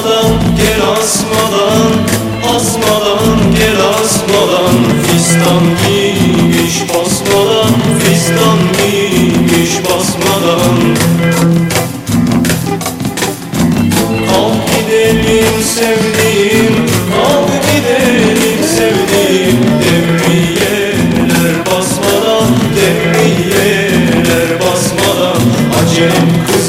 Asmadan gel asmadan Asmadan gel asmadan. Fistan giymiş basmadan Fistan giymiş basmadan. Kalk gidelim sevdiğim Kalk gidelim sevdiğim. Devriyeler basmadan Devriyeler basmadan. Acem kızı,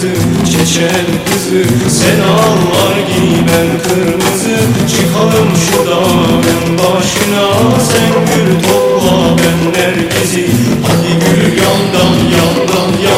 çeçen kızı Sen ağlar giy ben kırmızı. Çıkalım şu dağın başına Sen gül topla ben nergizi. Hadi gül yandan yandan yandan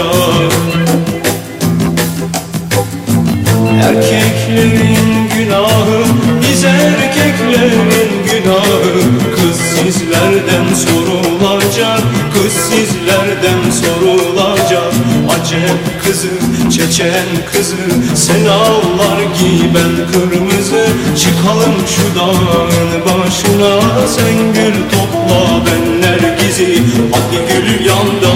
olacak. Erkeklerin günahı Biz erkeklerin günahı. Kız sizlerden sorulacak Kız sizlerden sorulacak. Acem kızı, Çeçen kızı Sen ağlar giy ben kırmızı. Çıkalım şu dağın başına Sen gül topla ben nergizi Hadi gül yanda